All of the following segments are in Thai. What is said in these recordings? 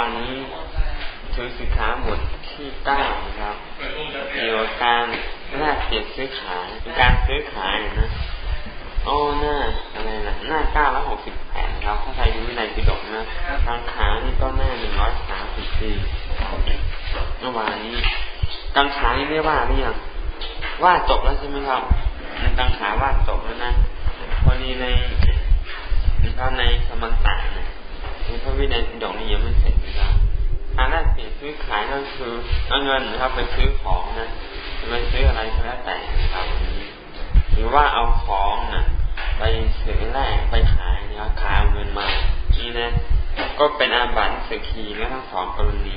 านนี้ถือสิกขาบทที่เก้านะครับเกี่ยวกับการแลกเปลี่ยนซื้อขายเป็นการซื้อขายนะโอ้หน้าอะไรนะหน้าเก้าร้อยหกสิบแปดครับถ้าใครดูวินัยปิฎกนะทางขานี่ก็หน้าหนึ่งร้อยสามสิบสี่เมื่อวานนี้กังขานี่เรียกว่าหรือยังว่าจบแล้วใช่ไหมครับในกังขาว่าจบแล้วนะพอดีในนะครับในสมันตานะ ในพระวินัยปิฎกนี่ยังไม่เสร็จนะครับการแลกเปลี่ยนซื้อขายก็คือเอาเงินนะครับไปซื้อของนะไปซื้ออะไรก็แล้วแต่ครับหรือว่าเอาของนะไปซื้อแลกไปขายนะครับขายเอาเงินมานี่นะก็เป็นอาบัติสกีและทั้งสองกรณี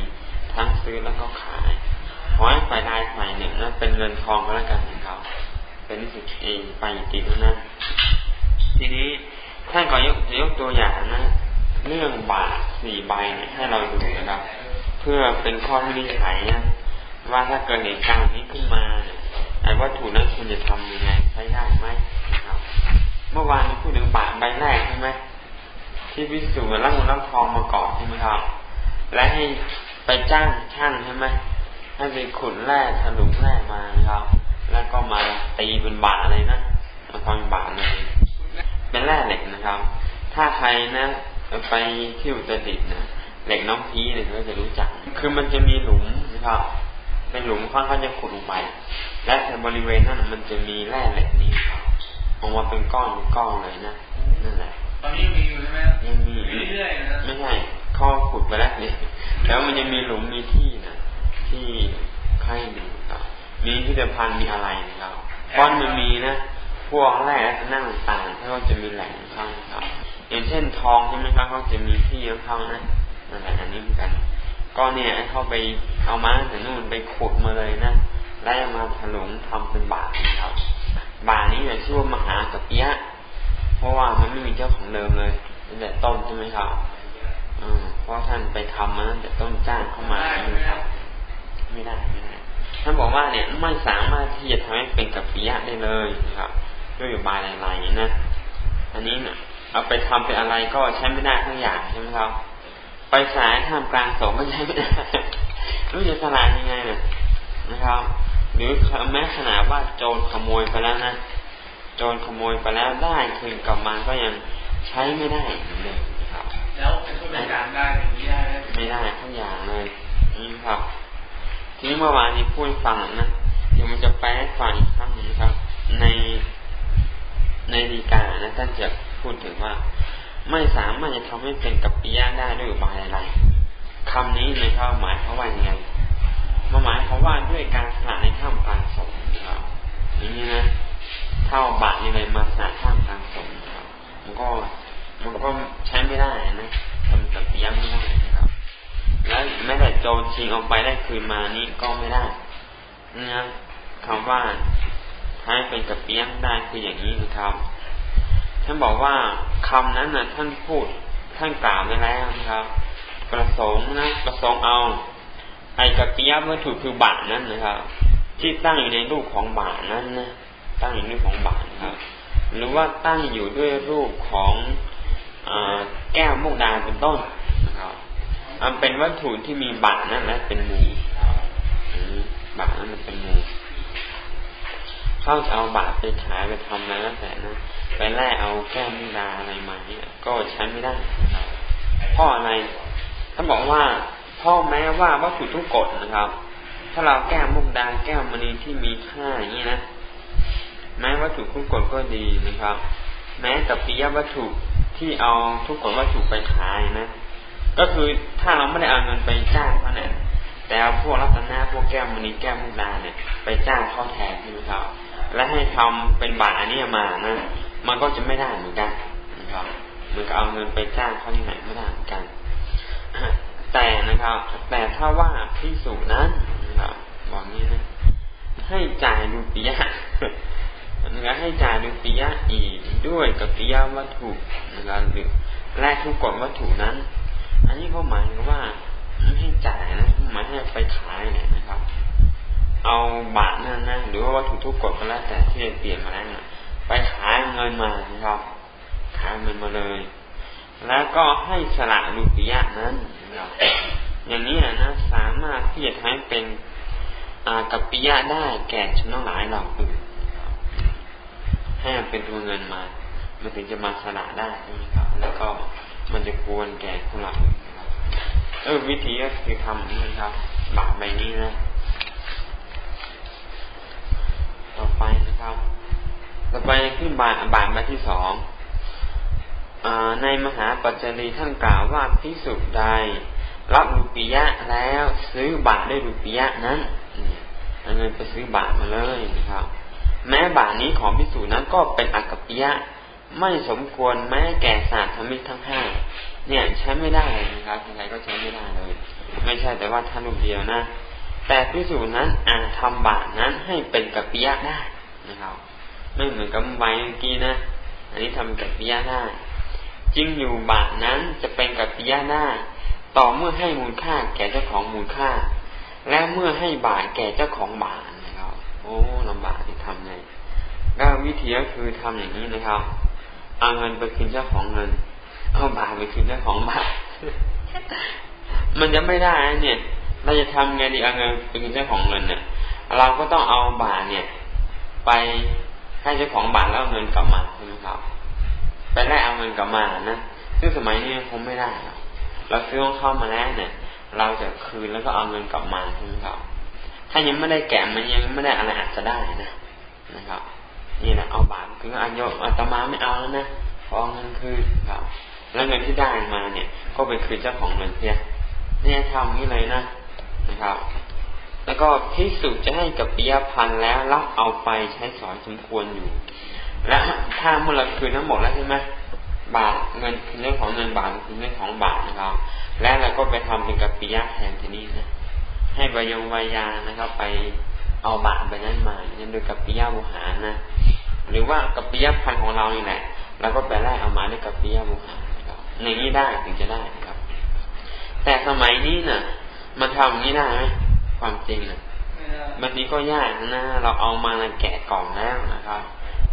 ทั้งซื้อแล้วก็ขายขอให้ฝ่ายใดฝ่ายหนึ่งนะเป็นเงินทองก็แล้วกันนะครับ เป็นสิทธิเองไปอีกทีนั้นทีนี้ท่านก็ยกยกตัวอย่างนะ เรื่องบาทสี่ใบเนี่ยให้เราดูนะครับ เพื่อเป็นข้อที่นิสัยนะว่าถ้าเกิดเหตุการณ์นี้ขึ้นมาไอ้วัตถุนั้นคุณจะทำยังไงใช้ได้ไหมครับ เมื่อวานพูดถึงบาทใบแรกใช่ไหมที่พิสูจน์ร่างเงินร่างทองมาก่อนใช่ไหมครับ และให้ไปจ้างช่างใช่ไหมให้ไปขุดแร่ถลุงแร่มาครับ แล้วก็มาตีเป็นบาทเลยนะมาทำเป็นบาทเลยเป็นแร่เหล็กนะครับ ถ้าใครนะ ไปที่อุตรดิตถ์นะเหล็กน้องพีเนี่ยก็จะรู้จัก คือมันจะมีหลุมนะครับ เป็นหลุมค่อนข้างจะขุดลงไป และในบริเวณนั้นมันจะมีแร่เหล็กนี้ออกมาเป็นก้อนเป็นก้อนเลยนะนั่นแหละตอนนี้ยังมีอยู่ใช่ไหมยังมีเรื่อยๆนะไม่ใช่ข้อขุดไปแล้วเนี่ยแล้วมันยังมีหลุมมีที่นะที่ใครดูครับมีพิพิธภัณฑ์มีอะไรนะครับก้อนมันมีนะ พวกแร่และนั่งต่างๆเขาจะมีแหล่งข้างครับ อย่างเช่นทองใช่ไหมครับเขาจะมีที่ของเขานะนั่นแหละอันนี้เหมือนกัน ก็เนี่ยเข้าไปเอามาแต่นู่นไปขุดมาเลยนะแล้วมาถลุงทำเป็นบาทนะครับบาทนี้เนี่ยชื่อว่ามหากัปยะ เพราะว่ามันไม่มีเจ้าของเดิมเลยตั้งแต่ต้นใช่ไหมครับเพราะท่านไปทำมาตั้งแต่ต้นจ้างเข้ามาไม่ครับไม่ได้ไม่ได้ท่านบอกว่าเนี่ยไม่สามารถที่จะทำให้เป็นกัปปิยะได้เลยนะครับ ด้วยบายอะไรๆนะอันนี้เนี่ย เอาไปทำเป็นอะไรก็ใช้ไม่ได้ทั้งอย่างใช่ไหมครับ ไปสายท่ามกลางสงก็ใช้ไม่ได้รู้จะสลายยังไงเนี่ยนะครับ หรือแม้ขนาดว่าโจรขโมยไปแล้วนะโจรขโมยไปแล้วได้คืนกลับมาก็ยังใช้ไม่ได้เลยครับ แล้วเป็นผู้จัดการได้ไม่ได้ไม่ได้ทั้งอย่างเลยนี่ครับ ทีนี้เมื่อวานนี้พูดฟังนะเดี๋ยวมันจะแปลฟังอีกครั้งนึงครับ ในในดีกานะท่านจะ พูดถึงว่า ไม่สามารถจะทำให้เป็นกับปิยะได้ด้วยอุบายอะไรคำนี้ในข้าหมายเขาว่าอย่างไงมาหมายเขาว่าด้วยการสละในข้ามกลางสงครับอย่างนี้นะเท่าบาทยังไงมาสละข้ามกลางสงครับมันก็มันก็ใช้ไม่ได้นะทำกับปิยะไม่ได้นะครับ แล้วแม้แต่โจรชิงเอาไปได้คืนมานี่ก็ไม่ได้นะคำว่าให้เป็นกับเปียงได้คืออย่างนี้นะครับานบอกว่าคำนั้นนะท่านพูดท่านกล่าวไปแล้วนะครับ ประสงค์นะประสงค์เอา ไอ้กับปิยวัตถุคือบาทนั้นนะครับ ที่ตั้งอยู่ในรูปของบาทนั้นนะตั้งอยู่ในรูปของบาทครับ หรือว่าตั้งอยู่ด้วยรูปของอแก้วมุกดาเป็นต้นนะครับอันเป็นวัตถุที่มีบาทนั้นและเป็นมูบาทนั้นเป็นมูเข้าจะเอาบาทไปขายไปทำอะไรแล้วแต่นะ ไปแล่เอาแก้มิดาอะไรมาเนี่ยก็ใช้ไม่ได้นะครับพ่ออะไรถ้านบอกว่าพ่อแม้ว่าวัตถุทุกกฎนะครับ ถ้าเราแก้มุกดาแก้วมณีที่มีค่าอย่างนี้นะแม้วัตถุทุกกฎก็ดีนะครับ แม้กับปิยวัตถุที่เอาทุกกฎวัตถุไปขายนะ ก็คือถ้าเราไม่ได้เอาเงินไปจ้างเขาเนี่ยแต่เอาพวกรัตนาพวกแก้วมณีแก้วมุกดาเนี่ย ไปจ้างเขาแทนใช่ไหมครับและให้ทำเป็นบาทอันนี้มานะ มันก็จะไม่ได้เหมือนกันนะครับมันก็เอาเงินไปจ้างเขาที่ไหนไม่ได้เหมือนกันแต่นะครับ แต่ถ้าว่าพิสูจนั้นนะครับบอกนี้นะให้จ่ายรูปียะนะครับให้จ่ายรูปียะอีกด้วยกับปียะวัตถุนะครับหรือแลกทุกกฎวัตถุนั้น อันนี้เขาหมายถึงว่าไม่ให้จ่ายนะหมายให้ไปขายเนี่ยนะครับ เอาบาทนั่นนะหรือว่าวัตถุทุกกฎก็แล้วแต่ที่เปลี่ยนมาแล้วนะ ไปขายเงินมานะครับขายเงินมาเลย แล้วก็ให้สละรูปียะนั้นนะครับอย่างนี้นะ สามารถที่จะทำให้เป็นกับปิยะได้แก่ชนทั้งหลายเหล่าอื่นให้มันเป็นตัวเงินมา มันถึงจะมาสละได้ใช่ไหมครับ แล้วก็มันจะควรแก่คนหลังเออวิธีก็คือทำนี่ครับบาทใบนี้นะ ต่อไปนะครับ ต่อไปขึ้นบาทบาทใบที่สองในมหาปัจจรีท่านกล่าวว่าพิสุใด รับรูปียะแล้วซื้อบาทด้วยรูปียะนั้นเอาเงินไปซื้อบาทมาเลยนะครับ แม้บาทนี้ของพิสูจนั้นก็เป็นอักกปิยะ ไม่สมควรแม้แก่ศาสตร์ธรรมิทั้งห้าเนี่ยใช้ไม่ได้นะครับใครก็ใช้ไม่ได้เลย ไม่ใช่แต่ว่าท่านรูปเดียวนะแต่พิสูจนั้นอาจทำบาทนั้นให้เป็นกัปปิยะได้นะครับ ไม่เหมือนกับใบเมื่อกี้นะ อันนี้ทำกัปปิยะได้จริงอยู่บาทนั้นจะเป็นกัปปิยะได้ต่อเมื่อให้มูลค่าแก่เจ้าของมูลค่า และเมื่อให้บาทแก่เจ้าของบาทนะครับ โอ้ลำบากที่ทำไงก็วิธีก็คือทำอย่างนี้นะครับเอาเงินไปคืนเจ้าของเงิน เอาบาทไปคืนเจ้าของบาทมันจะไม่ได้เนี่ย เราจะทำไงดีเอาเงินไปคืนเจ้าของเงินเนี่ยเราก็ต้องเอาบาทเนี่ย ไป ให้เจ้าของบาทแล้วเงินกลับมาใช่ไหมครับ ไปได้เอาเงินกลับมานะซึ่งสมัยนี้คงไม่ได้หรอกเราซื้อของเข้ามาแล้วเนี่ย เราจะคืนแล้วก็เอาเงินกลับมาใช่ไหมครับ ถ้ายังไม่ได้แกะมันยังไม่ได้อะไรอาจจะได้นะนะครับนี่แหละเอาบาทคืออายุอาตมาไม่เอาแล้วนะขอเงินคืนครับ แล้วเงินที่ได้มาเนี่ย ก็ไปคืนเจ้าของเงินเพียเนี่ยทำนี้เลยนะนะครับ แล้วก็พิสูจจะให้กับปิยพันธ์แล้วรับเอาไปใช้สอนสมควรอยู่ และถ้าเมื่อเราคืนทั้งหมดแล้วใช่ไหมบาทเงินคือเรื่องของเงินบาทคือเรื่องของบาทนะครับและเราก็ไปทำเป็นกัปปิยะแทนที่นี่นะให้ใบยงใบยานะครับ ไปเอาบาทไปนั้นมาเนี่ยโดยกัปปิยะบุหารนะหรือว่ากัปปิยะพันของเรานี่แหละเราก็ไปไล่เอามาด้วยกัปปิยะบุหารนะครับอย่างนี้ได้ถึงจะได้นะครับ แต่สมัยนี้นะ่ะ มันทำอย่างนี้ได้ไหม ความจริงนะบางทีก็ยากนะ เราเอามาแกะกล่องแล้วนะครับ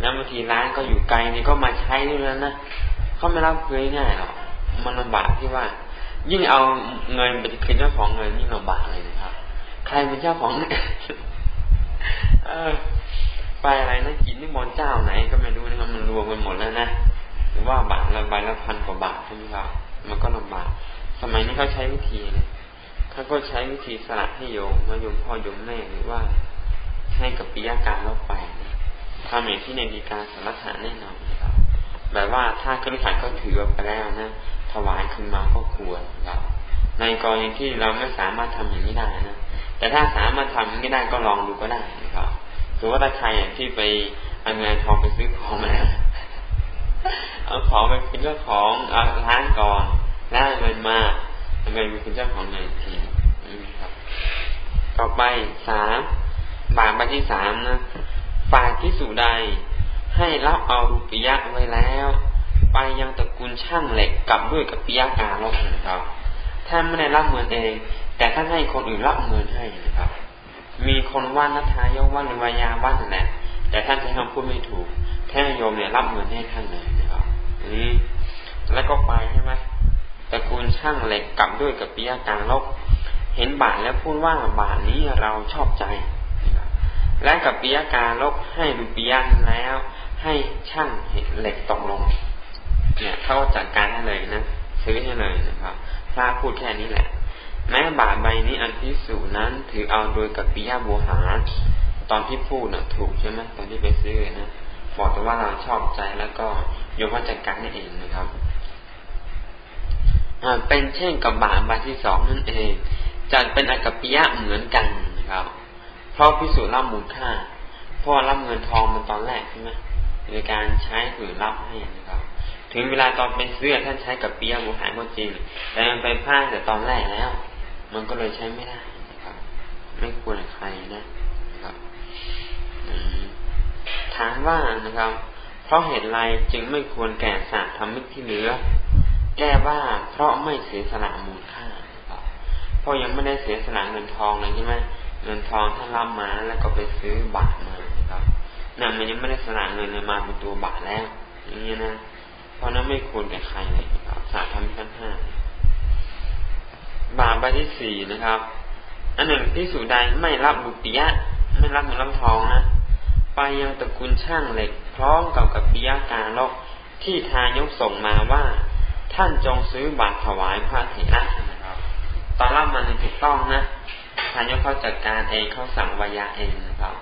แล้วบางทีร้านก็อยู่ไกลนี่ก็มาใช้ด้วยแล้วนะเขาไม่รับคืนง่ายหรอกมันลำบากที่ว่า ยิ่งเอาเงินไปคืนเจ้าของเงินยิ่งลำบากเลยนะครับ ใครเป็นเจ้าของเออไปอะไรนะกินนี่มนเจ้าไหนก็ไม่รู้นะครับมันรวมกันหมดแล้วนะหรือว่าบาทละใบละพันกว่าบาทใช่ไหมครับมันก็ลำบาก สมัยนี้เขาใช้วิธีเขาก็ใช้วิธีสละให้โยมมาโยมพ่อโยมแม่หรือว่าให้กับปิยาการเราไปทำอย่างที่ในดีการสารฐานแน่นอนนะครับแบบว่าถ้าคฤหัสถ์ก็ถือไปแล้วนะถวายขึ้นมาก็ควรครับในกรณีที่เราไม่สามารถทำอย่างนี้ได้นะแต่ถ้าสามารถทำอย่างนี้ได้ก็ลองดูก็ได้นะครับถือว่าถ้าใครที่ไปเอาเงินทองไปซื้อของมาเอาของไปเป็นเจ้าของเอาร้านก่อนแล้วเงินมาเอาเงินเป็นเจ้าของเงินที ต่อไปสามบาทใบที่สามนะฝ่ายที่สู่ใด ให้รับเอารูปิยะไว้แล้ว ไปยังตระกูลช่างเหล็กกลับด้วยกับปิยะกาลบนะครับท่านไม่ได้รับเงินเอง แต่ท่านให้คนอื่นรับเงินให้นะครับ มีคนว่านัทายกว่าหรือวายาว่านั่นแหละแต่ท่านใช้คำพูดไม่ถูกแท่โยมเนี่ยรับเงินให้ท่านเลยนะครับนี้แล้วก็ไปใช่ไหมตระกูลช่างเหล็กกลับด้วยกับปิยากาลบ เห็นบาทแล้วพูดว่าบาทนี้เราชอบใจ และกับปิยาการลบให้รูปิยะแล้ว ให้ช่างเหล็กตกลง เนี่ยเขาจัดการให้เลยนะซื้อให้เลยนะครับพระพูดแค่นี้แหละ แม้บาทใบนี้อันพิสูจนั้นถือเอาโดยกับปิยาบัวหา ตอนที่พูดนะ่ะ ถูกใช่ไหมตอนที่ไปซื้อนะบอกแต่ว่าเราชอบใจแล้วก็ยมว่าจัดการให้เองนะครับเป็นเช่นกับบาทใบที่สองนั่นเอง จัดเป็นอกัปปิยะเหมือนกันนะครับ เพราะพิสูจน์รับมูลค่าเพราะรับเงินทองมันตอนแรกใช่ไหมในการใช้หรือรับให้นะครับ ถึงเวลาตอนเป็นเสื้อท่านใช้กับเปียบุหารก็จริง แต่มันไปพลาดแต่ตอนแรกแล้ว มันก็เลยใช้ไม่ได้นะครับ ไม่ควรใครนะนะครับถามว่านะครับ เพราะเหตุไรจึงไม่ควรแก่สารทำมิตรที่เหลือ แก้ว่าเพราะไม่เสียสละมูลค่า ราะยังไม่ได้เสียสละเงินทองเลยใช่ไหมเงินทองท่านรับมาแล้วก็ไปซื้อบาทมาครับนั่นมันยังไม่ได้สละเงินเลยมาเป็นตัวบาทแล้ว อย่างนี้นะเพราะนั้นไม่ควรแก่ใครเลยครับสาธรรมขั้นห้าไปที่สี่นะครับอันหนึ่งพิสูจใดไม่รับบุปิยะไม่รับเงินรับทองนะไปยังตระกูลช่างเหล็ก พร้อมกับกับปิยาการลกที่ทายกส่งมาว่า ท่านจงซื้อบาตรถวายพระเถระ ตอนรับมันถูกต้องนะทายกเขาจัดการเองเขาสั่งวายาเองนะครับ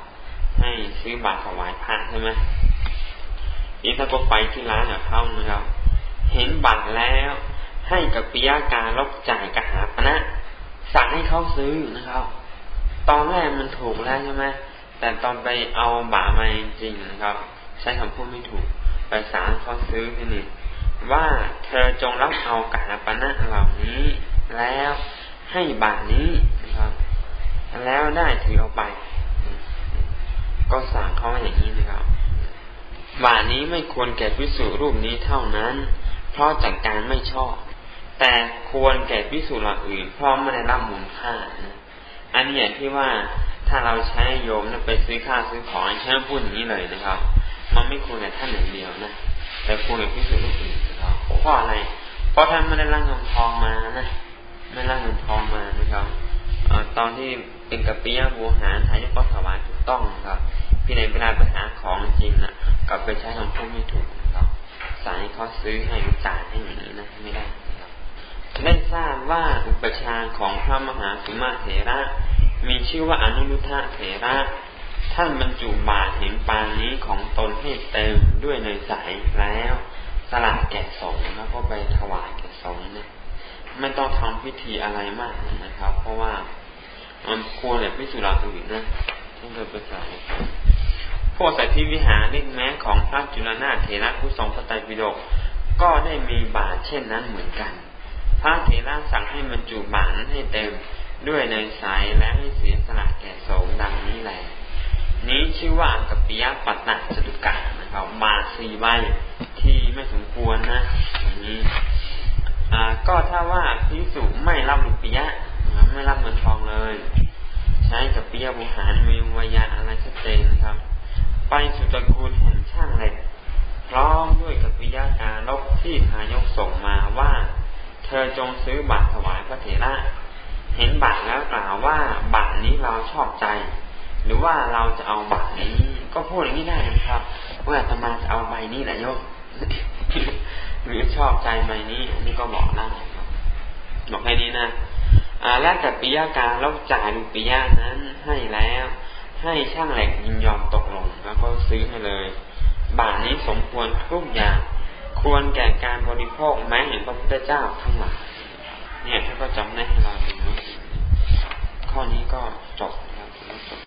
ให้ซื้อบาตรถวายพระใช่ไหมนี่ถ้าก็ไปที่ร้านกับเขานะครับ เห็นบัตรแล้วให้กับปิยาการลบจ่ายกระหาปณะสั่งให้เขาซื้อนะครับ ตอนแรกมันถูกแล้วใช่ไหมแต่ตอนไปเอาบามาจริงนะครับ ใช้คำพูดไม่ถูกไปสารเขาซื้อที่นี่ว่าเธอจงรับเอากหาปณะเหล่านี้แล้ว ให้บาทนี้นะครับ แล้วได้ถือเอาไป ก็สั่งเขาอย่างนี้นะครับ บาทนี้ไม่ควรแก่พิสูรรูปนี้เท่านั้น เพราะจัดการไม่ชอบ แต่ควรแก่พิสูรอื่นเพราะไม่ได้รับมูลค่านะอันนี้อย่างที่ว่าถ้าเราใช้โยมไปซื้อข้าวซื้อของใช้พูดอย่างนี้เลยนะครับ มันไม่ควรแต่ท่านหนึ่งเดียวนะแต่ควรแก่พิสูรรูปอื่นนะครับเพราะอะไร เพราะท่านไม่ได้ร่างเงินทองมานะ ไม่ร่าเงินทองมานะครับอตอนที่เป็นกัปปิยะบูหารทายกก็ถวายถูกต้องครับ พี่ในเวลาไปหาของจริงนะ่ะกลับไปใช้คำพูดไม่ถูกครับสายเขาซื้อให้จ่ายให้อย่างนี้นะไม่ได้ครับได้ทราบว่าอุปชาของพระมหาสุมาเถระ มีชื่อว่าอนุรุทธะเถระ ท่านบรรจุบาตรเห็นปานนี้ของตนให้เต็มด้วยเนยใสแล้วสละแก่สงฆ์แล้วก็ไปถวายแก่สงฆ์นะ ไม่ต้องทำพิธีอะไรมากนะครับ เพราะว่ามันควรแบบพิสุราอื่นนะที่เคยไปใส่พวกสัตว์วิหารนี่แม้ของพระจุลนาเถระผู้ทรงพระไตรปิฎกก็ได้มีบาตรเช่นนั้นเหมือนกัน พระเถระสั่งให้บรรจุบาตรนั้นให้เต็มด้วยในสายและให้เสียสละแก่สงดังนี้แหละนี้ชื่อว่าอังกปิยะปัตตะจตุกะนะครับ บาสีใบที่ไม่สมควรนะอย่างนี้ ก็ถ้าว่าพิสุไม่รับลุปิยะไม่รับเงินทองเลย ใช้กับปิยบุหารมีวิญญาอะไรชัดเจนนะครับ ไปสุตกูลแห่งช่างเหล็กพร้อมด้วยกับปิยาการลบที่ทายกส่งมาว่า เธอจงซื้อบาตรถวายพระเถระ เห็นบาตรแล้วกล่าวว่าบาตรนี้เราชอบใจ หรือว่าเราจะเอาบาตรนี้ ก็พูดอย่างนี้ได้นะครับว่าธรรมาจะเอาใบนี้แหละโยม หรือชอบใจไหมนี้อันนี้ก็บอกได้บอกแค่นี้นะแล้ากับปิยาการแล้วจ่ายลูปิยานั้นให้แล้ว ให้ช่างเหล็กยินยอมตกลงแล้วก็ซื้อมาเลย บาทนี้สมควรทุกอย่าง ควรแก่การบริโภคแม้เห็นพระพุทธเจ้าทั้งหลายเนี่ยท่านก็จำได้ให้เราดูข้อนี้ก็จบ